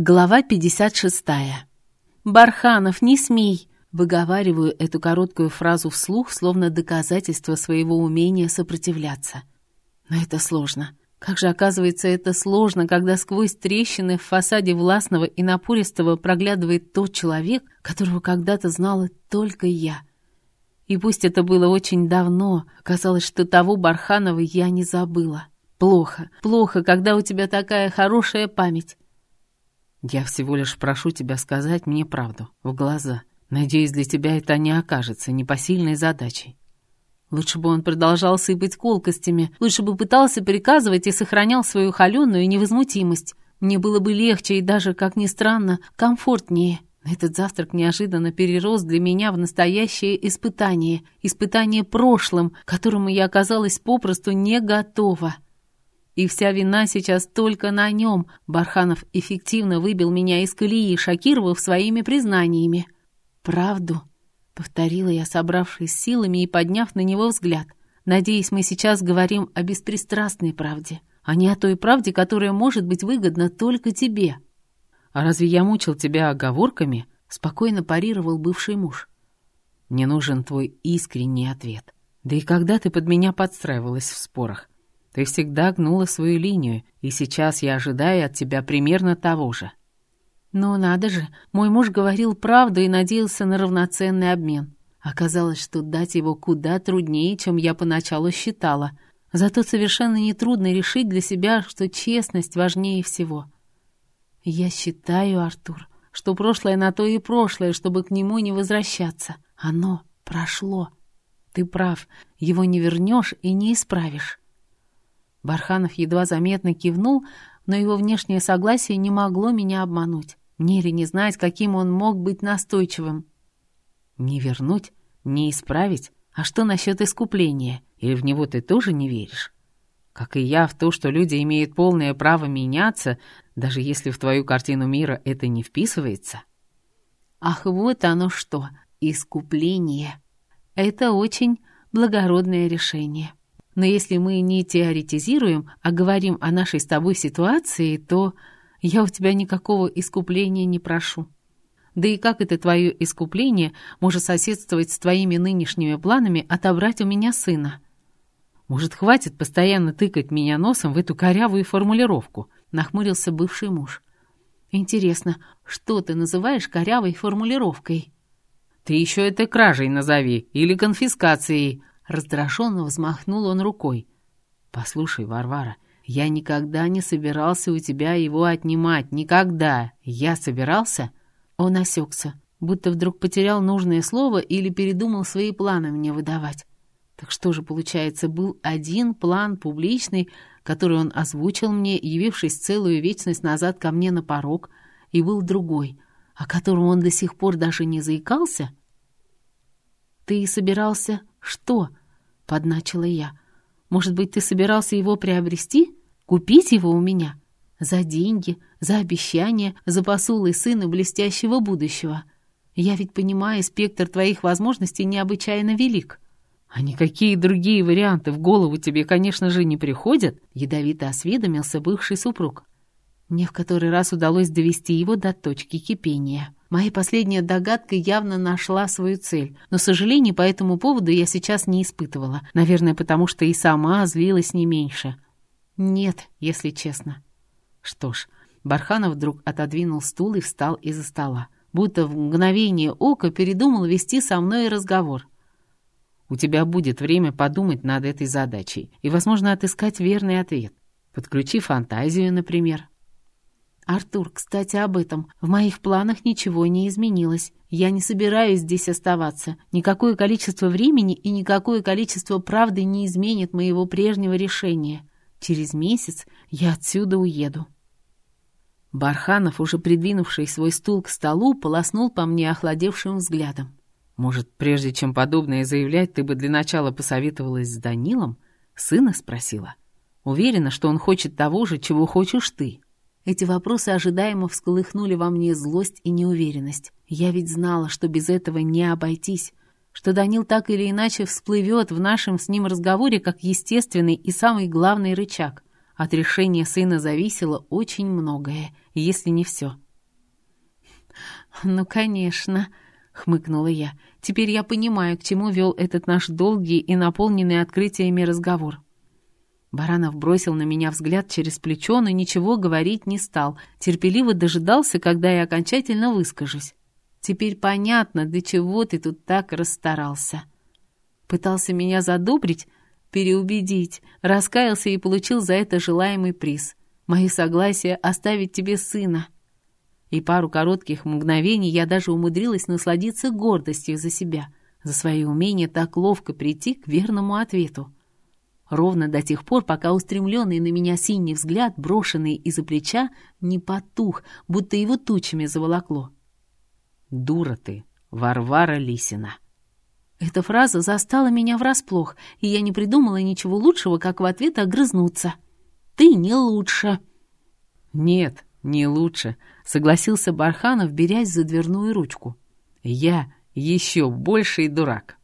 Глава 56. «Барханов, не смей!» Выговариваю эту короткую фразу вслух, словно доказательство своего умения сопротивляться. Но это сложно. Как же, оказывается, это сложно, когда сквозь трещины в фасаде властного и напористого проглядывает тот человек, которого когда-то знала только я. И пусть это было очень давно, казалось, что того Барханова я не забыла. Плохо, плохо, когда у тебя такая хорошая память. Я всего лишь прошу тебя сказать мне правду, в глаза. Надеюсь, для тебя это не окажется непосильной задачей. Лучше бы он продолжал сыпать колкостями, лучше бы пытался приказывать и сохранял свою холеную невозмутимость. Мне было бы легче и даже, как ни странно, комфортнее. Этот завтрак неожиданно перерос для меня в настоящее испытание. Испытание прошлым, к которому я оказалась попросту не готова. И вся вина сейчас только на нем. Барханов эффективно выбил меня из колеи, шокировав своими признаниями. «Правду?» — повторила я, собравшись силами и подняв на него взгляд. «Надеюсь, мы сейчас говорим о беспристрастной правде, а не о той правде, которая может быть выгодна только тебе». «А разве я мучил тебя оговорками?» — спокойно парировал бывший муж. «Мне нужен твой искренний ответ. Да и когда ты под меня подстраивалась в спорах? Ты всегда гнула свою линию, и сейчас я ожидаю от тебя примерно того же». «Ну, надо же, мой муж говорил правду и надеялся на равноценный обмен. Оказалось, что дать его куда труднее, чем я поначалу считала. Зато совершенно нетрудно решить для себя, что честность важнее всего. Я считаю, Артур, что прошлое на то и прошлое, чтобы к нему не возвращаться. Оно прошло. Ты прав, его не вернешь и не исправишь. Барханов едва заметно кивнул, но его внешнее согласие не могло меня обмануть. Мне ли не знать, каким он мог быть настойчивым? Не вернуть? Не исправить? А что насчет искупления? Или в него ты тоже не веришь? Как и я в то, что люди имеют полное право меняться, даже если в твою картину мира это не вписывается? Ах, вот оно что, искупление. Это очень благородное решение. Но если мы не теоретизируем, а говорим о нашей с тобой ситуации, то я у тебя никакого искупления не прошу. Да и как это твое искупление может соседствовать с твоими нынешними планами отобрать у меня сына? Может, хватит постоянно тыкать меня носом в эту корявую формулировку? Нахмурился бывший муж. Интересно, что ты называешь корявой формулировкой? Ты еще это кражей назови или конфискацией, Раздраженно взмахнул он рукой. «Послушай, Варвара, я никогда не собирался у тебя его отнимать. Никогда. Я собирался?» Он осекся, будто вдруг потерял нужное слово или передумал свои планы мне выдавать. Так что же, получается, был один план публичный, который он озвучил мне, явившись целую вечность назад ко мне на порог, и был другой, о котором он до сих пор даже не заикался? «Ты собирался что?» — подначила я. «Может быть, ты собирался его приобрести? Купить его у меня? За деньги, за обещание, за посулы сына блестящего будущего. Я ведь понимаю, спектр твоих возможностей необычайно велик». «А никакие другие варианты в голову тебе, конечно же, не приходят?» — ядовито осведомился бывший супруг. Мне в который раз удалось довести его до точки кипения. Моя последняя догадка явно нашла свою цель, но сожалений по этому поводу я сейчас не испытывала. Наверное, потому что и сама злилась не меньше. Нет, если честно. Что ж, Барханов вдруг отодвинул стул и встал из-за стола. Будто в мгновение ока передумал вести со мной разговор. «У тебя будет время подумать над этой задачей и, возможно, отыскать верный ответ. Подключи фантазию, например». «Артур, кстати, об этом. В моих планах ничего не изменилось. Я не собираюсь здесь оставаться. Никакое количество времени и никакое количество правды не изменит моего прежнего решения. Через месяц я отсюда уеду». Барханов, уже придвинувший свой стул к столу, полоснул по мне охладевшим взглядом. «Может, прежде чем подобное заявлять, ты бы для начала посоветовалась с Данилом?» Сына спросила. «Уверена, что он хочет того же, чего хочешь ты». Эти вопросы ожидаемо всколыхнули во мне злость и неуверенность. Я ведь знала, что без этого не обойтись, что Данил так или иначе всплывет в нашем с ним разговоре как естественный и самый главный рычаг. От решения сына зависело очень многое, если не все. «Ну, конечно», — хмыкнула я. «Теперь я понимаю, к чему вел этот наш долгий и наполненный открытиями разговор». Баранов бросил на меня взгляд через плечо, но ничего говорить не стал, терпеливо дожидался, когда я окончательно выскажусь. «Теперь понятно, для чего ты тут так расстарался». Пытался меня задобрить, переубедить, раскаялся и получил за это желаемый приз. Мое согласие оставить тебе сына. И пару коротких мгновений я даже умудрилась насладиться гордостью за себя, за свое умение так ловко прийти к верному ответу. Ровно до тех пор, пока устремленный на меня синий взгляд, брошенный из-за плеча, не потух, будто его тучами заволокло. «Дура ты, Варвара Лисина!» Эта фраза застала меня врасплох, и я не придумала ничего лучшего, как в ответ огрызнуться. «Ты не лучше!» «Нет, не лучше», — согласился Барханов, берясь за дверную ручку. «Я еще больший дурак».